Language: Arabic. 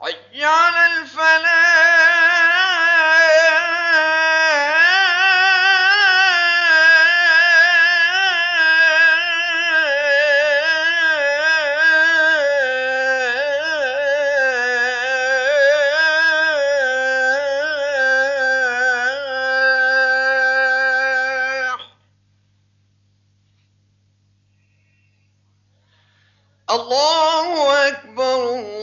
حي على الله أكبر